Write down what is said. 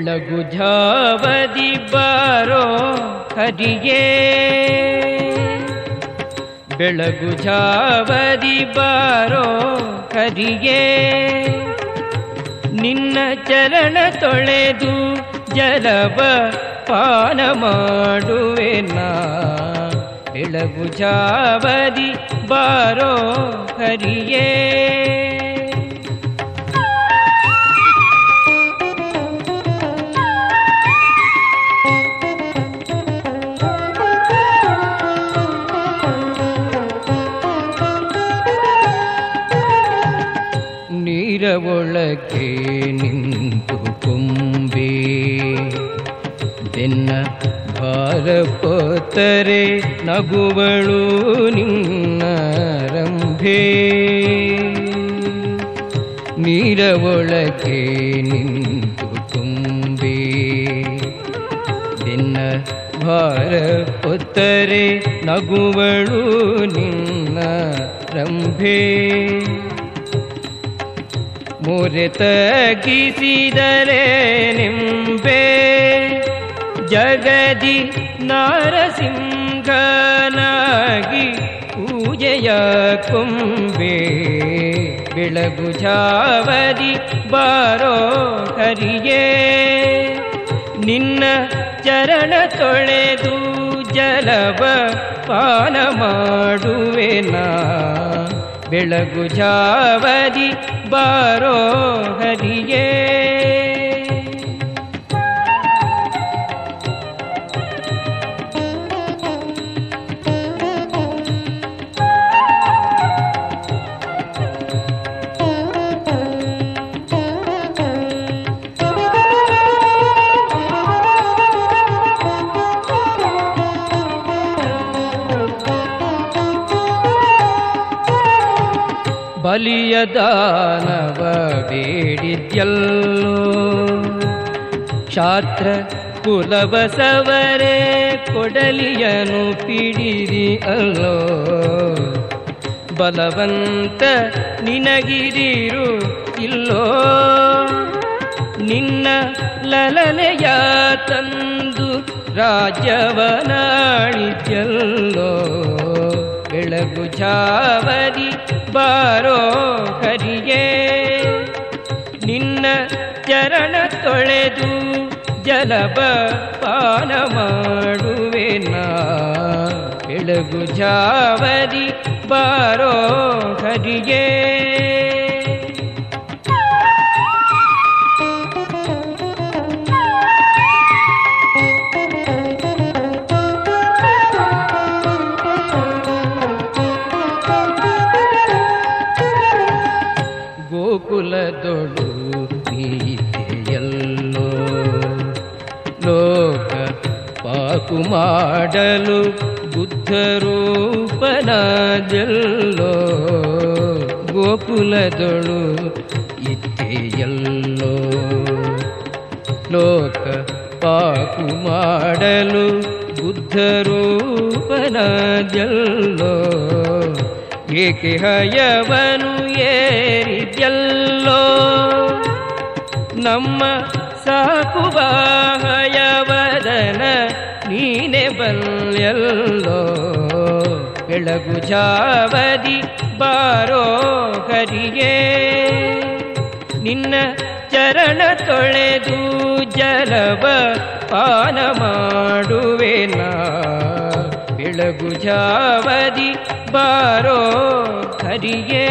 ಬೆಳಗು ಜಾವದಿ ಬಾರೋ ಹರಿಗೆ ಬೆಳಗು ಜಾವದಿ ಬಾರೋ ಹರಿಗೆ ನಿನ್ನ ಚರಣ ತೊಳೆದು ಜಲವ ಪಾನ ಮಾಡುವೆನಾ ಬೆಳಗು ಜಾವದಿ ಬಾರೋ ಹರಿಯೇ ನೀರ ಒಳಗೆ ನಿಂತು ಕೊಂಬೆ ಬೆನ್ನ ಭಾರ ಪೋತರೆ ನಗುವಳು ನಿನ್ನ ರಂಭೆ ನೀರ ಒಳಗೆ ನಿಂತು ಕೊಂಬೆ ಬೆನ್ನ ಭಾರ ಪೊತ್ತರೆ ನಗುವಳು ನಿನ್ನ ರಂಭೆ ಮೊರೆ ತಗ್ಗಿಸಿದರೆ ನಿಂಬೆ. ಜಗದಿ ನಾರಸಿಂಹನಾಗಿ ಪೂಜೆಯ ಕುಂಬೆ. ಬೆಳಗು ಜಾವದಿ ಬಾರೋ ಕರಿಯೇ. ನಿನ್ನ ಚರಣ ತೊಳೆದು ಜಲವ ಪಾನ ಮಾಡುವೆನಾ ಬೆಳಗು ಝಾವದಿ ಬಾರೋ ಹರಿಯೇ ಬಲಿಯ ದಾನವ ಬೇಡಿದ್ಯಲ್ಲೋ. ಕ್ಷಾತ್ರ ಕುಲಬಸವರೇ ಕೊಡಲಿಯನು ಪಿಡಿರಿ ಅಲ್ಲೋ. ಬಲವಂತ ನಿನಗಿರಿರು ಇಲ್ಲೋ. ನಿನ್ನ ಲಲನೆಯ ತಂದು ರಾಜ್ಯವನಾಳಿದ್ಯಲ್ಲೋ. ಬೆಳಗು ಝಾವದಿ ಬಾರೋ ಹರಿಯೇ ನಿನ್ನ ಚರಣ ತೊಳೆದು ಜಲಬ ಪಾನ ಮಾಡುವೆನಾ ಬೆಳಗು ಜಾವರಿ ಬಾರೋ ಹರಿಯೇ ಪಾಕು ಮಾಡಲು ಬುದ್ಧರೂಪನ ಜಲ್ಲೋ ಗೋಕುಲದಳು ಇತ್ತೆಯಲ್ಲೋ ಲೋಕ ಪಾಕು ಮಾಡಲು ಬುದ್ಧ ಜಲ್ಲೋ ಏಕೆ ಹಯವನು ಏರಿದ್ಯಲ್ಲೋ. ನಮ್ಮ ಸಾಕುವ ಹಯವದನ ನೀನೆ ಬಲ್ಯಲ್ಲೋ? ಬೆಳಗು ಜಾವದಿ ಬಾರೋ ಕರಿಯೇ ನಿನ್ನ ಚರಣ ತೊಳೆದು ಜಲವ ಪಾನ ಮಾಡುವೆನಾ ಬೆಳಗು ಜಾವದಿ ಬಾರೋ ಹರಿಯೇ